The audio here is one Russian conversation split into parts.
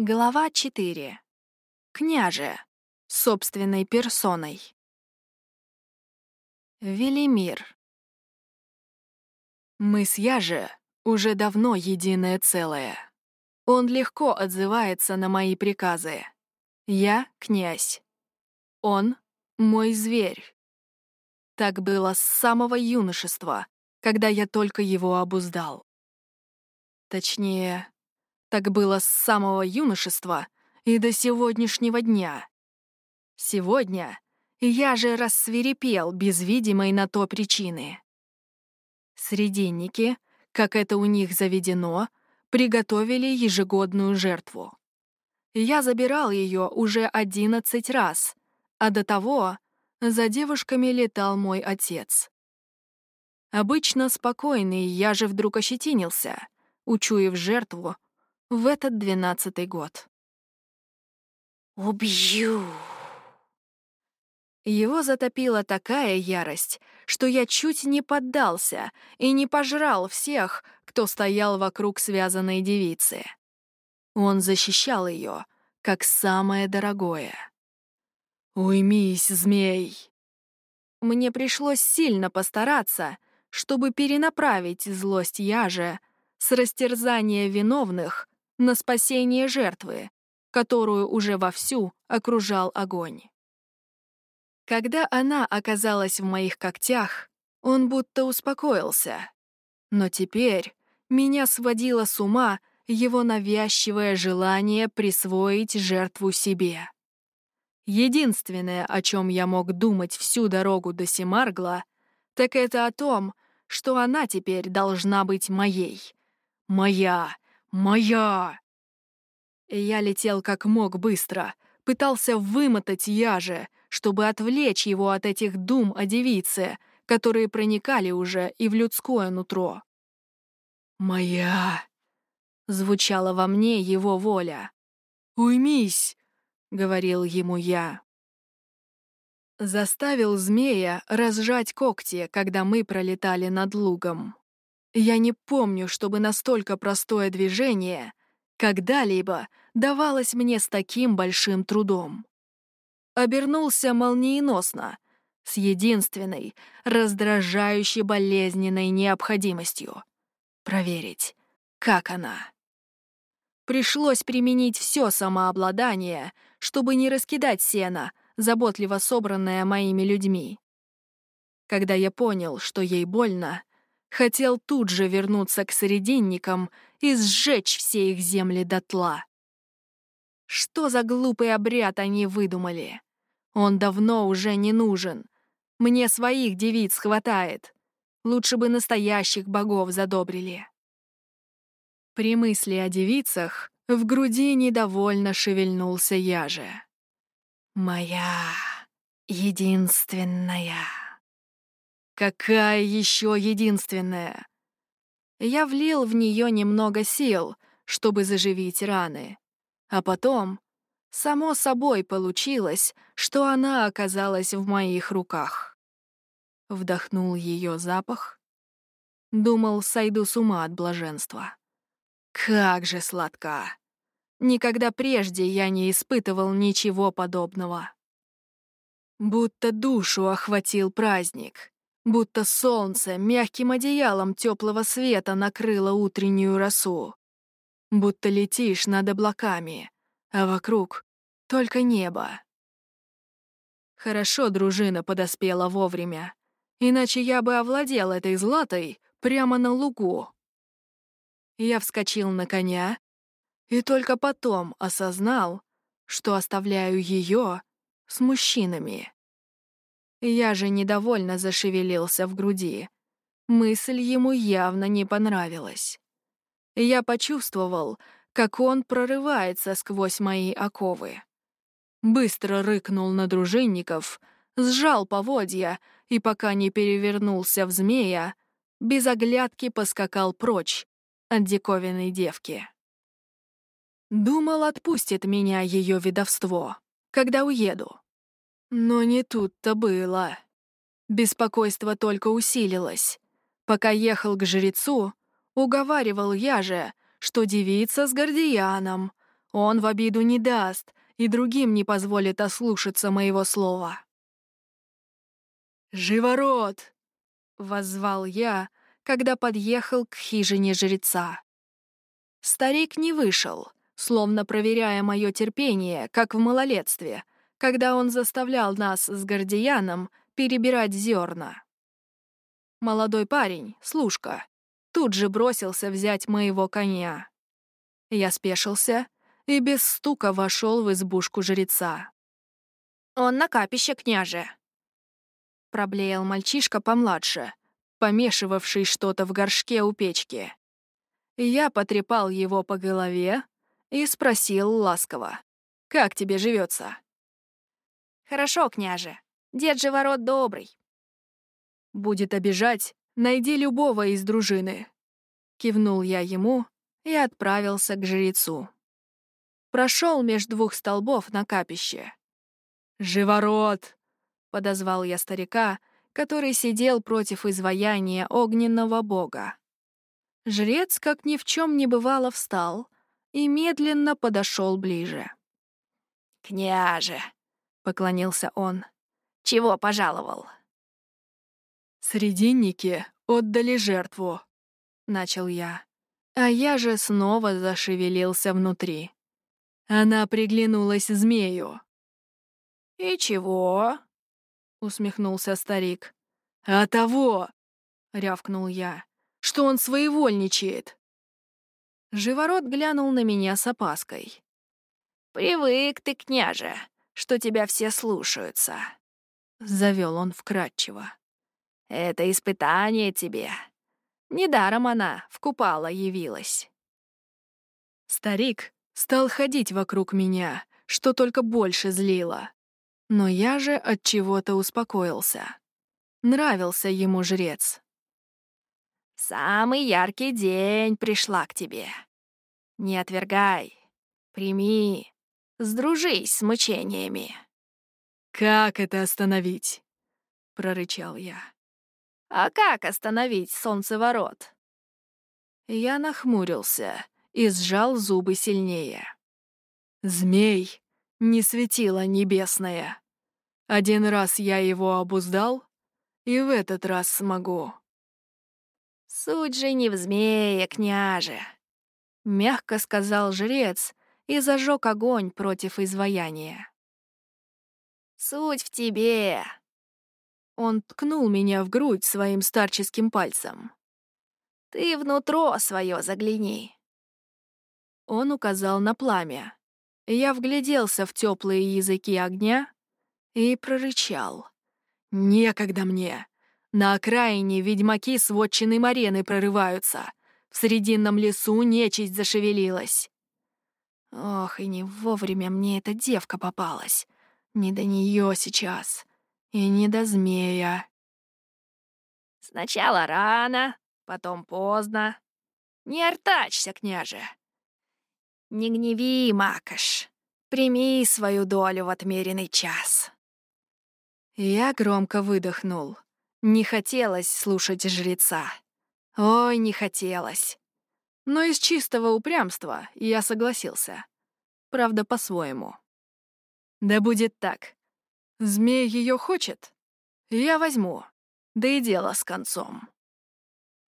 Глава 4. Княже. Собственной персоной. Велимир. Мы с Яже уже давно единое целое. Он легко отзывается на мои приказы. Я — князь. Он — мой зверь. Так было с самого юношества, когда я только его обуздал. Точнее, так было с самого юношества и до сегодняшнего дня. Сегодня я же рассверепел без видимой на то причины. Срединники, как это у них заведено, приготовили ежегодную жертву. Я забирал ее уже одиннадцать раз, а до того за девушками летал мой отец. Обычно спокойный, я же вдруг ощетинился, учуяв жертву в этот двенадцатый год. «Убью!» Его затопила такая ярость, что я чуть не поддался и не пожрал всех, кто стоял вокруг связанной девицы. Он защищал ее, как самое дорогое. «Уймись, змей!» Мне пришлось сильно постараться, чтобы перенаправить злость яже с растерзания виновных на спасение жертвы, которую уже вовсю окружал огонь. Когда она оказалась в моих когтях, он будто успокоился. Но теперь меня сводило с ума его навязчивое желание присвоить жертву себе. Единственное, о чем я мог думать всю дорогу до Семаргла, так это о том, что она теперь должна быть моей. Моя, Моя!» Я летел как мог быстро, пытался вымотать яже, чтобы отвлечь его от этих дум о девице, которые проникали уже и в людское нутро. «Моя!» — звучала во мне его воля. «Уймись!» — говорил ему я. Заставил змея разжать когти, когда мы пролетали над лугом. Я не помню, чтобы настолько простое движение когда-либо давалось мне с таким большим трудом. Обернулся молниеносно, с единственной, раздражающей болезненной необходимостью — проверить, как она. Пришлось применить все самообладание, чтобы не раскидать сено, заботливо собранное моими людьми. Когда я понял, что ей больно, Хотел тут же вернуться к срединникам и сжечь все их земли дотла. Что за глупый обряд они выдумали? Он давно уже не нужен. Мне своих девиц хватает. Лучше бы настоящих богов задобрили. При мысли о девицах в груди недовольно шевельнулся я же. «Моя единственная». Какая еще единственная? Я влил в нее немного сил, чтобы заживить раны. А потом, само собой получилось, что она оказалась в моих руках. Вдохнул ее запах. Думал, сойду с ума от блаженства. Как же сладка! Никогда прежде я не испытывал ничего подобного. Будто душу охватил праздник, будто солнце мягким одеялом теплого света накрыло утреннюю росу. Будто летишь над облаками, а вокруг только небо. Хорошо дружина подоспела вовремя, иначе я бы овладел этой златой прямо на лугу. Я вскочил на коня и только потом осознал, что оставляю ее с мужчинами. Я же недовольно зашевелился в груди. Мысль ему явно не понравилась. Я почувствовал, как он прорывается сквозь мои оковы. Быстро рыкнул на дружинников, сжал поводья и, пока не перевернулся в змея, без оглядки поскакал прочь от диковинной девки. Думал, отпустит меня ее ведовство, когда уеду. Но не тут-то было. Беспокойство только усилилось. Пока ехал к жрецу, уговаривал я же, что девица с Гордияном, Он в обиду не даст и другим не позволит ослушаться моего слова. «Живород!» — воззвал я, когда подъехал к хижине жреца. Старик не вышел, словно проверяя мое терпение, как в малолетстве, когда он заставлял нас с Гордияном перебирать зерна. Молодой парень, служка, тут же бросился взять моего коня. Я спешился и без стука вошел в избушку жреца. «Он на капище, княже!» Проблеял мальчишка помладше, помешивавший что-то в горшке у печки. Я потрепал его по голове и спросил ласково, «Как тебе живется? «Хорошо, княже. Дед же ворот добрый». «Будет обижать, найди любого из дружины». Кивнул я ему и отправился к жрецу. Прошел меж двух столбов на капище. «Живород!» — подозвал я старика, который сидел против изваяния огненного бога. Жрец, как ни в чем не бывало, встал и медленно подошел ближе. «Княже!» — поклонился он. «Чего пожаловал?» «Срединники отдали жертву», — начал я. А я же снова зашевелился внутри. Она приглянулась змею. «И чего?» — усмехнулся старик. «А того!» — рявкнул я. «Что он своевольничает!» Живород глянул на меня с опаской. «Привык ты, княже, что тебя все слушаются», — завел он вкратчиво. «Это испытание тебе. Недаром она в купала явилась». Старик стал ходить вокруг меня, что только больше злило. Но я же от чего-то успокоился. Нравился ему жрец. «Самый яркий день пришла к тебе. Не отвергай, прими, сдружись с мучениями». «Как это остановить?» — прорычал я. «А как остановить солнцеворот?» Я нахмурился и сжал зубы сильнее. «Змей не светило небесное. Один раз я его обуздал, и в этот раз смогу». «Суть же не в змее, княже», — мягко сказал жрец и зажег огонь против изваяния. «Суть в тебе!» Он ткнул меня в грудь своим старческим пальцем. «Ты внутро свое загляни!» Он указал на пламя. Я вгляделся в теплые языки огня и прорычал. «Некогда мне! На окраине ведьмаки с вотчиной Марены прорываются. В срединном лесу нечисть зашевелилась. Ох, и не вовремя мне эта девка попалась. Не до нее сейчас. И не до змея. Сначала рано, потом поздно. Не артачься, княже. Не гневи, Макаш. Прими свою долю в отмеренный час. Я громко выдохнул. Не хотелось слушать жреца. Ой, не хотелось. Но из чистого упрямства я согласился. Правда, по-своему. Да будет так. Змей ее хочет? Я возьму. Да и дело с концом.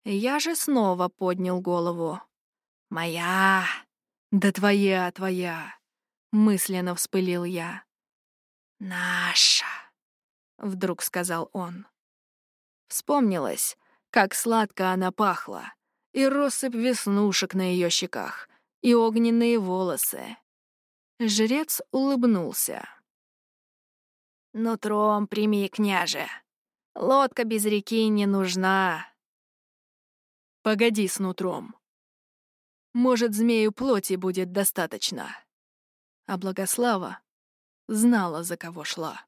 Я же снова поднял голову. «Моя!» «Да твоя, твоя!» — мысленно вспылил я. «Наша!» — вдруг сказал он. Вспомнилось, как сладко она пахла, и россыпь веснушек на ее щеках, и огненные волосы. Жрец улыбнулся. «Нутром прими, княже. Лодка без реки не нужна». «Погоди с нутром», может, змею плоти будет достаточно. А Благослава знала, за кого шла.